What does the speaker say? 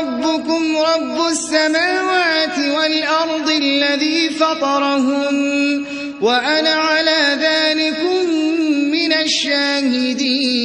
ربكم رب السماوات والأرض الذي فطرهم وأنا على ذلك من الشاهدين.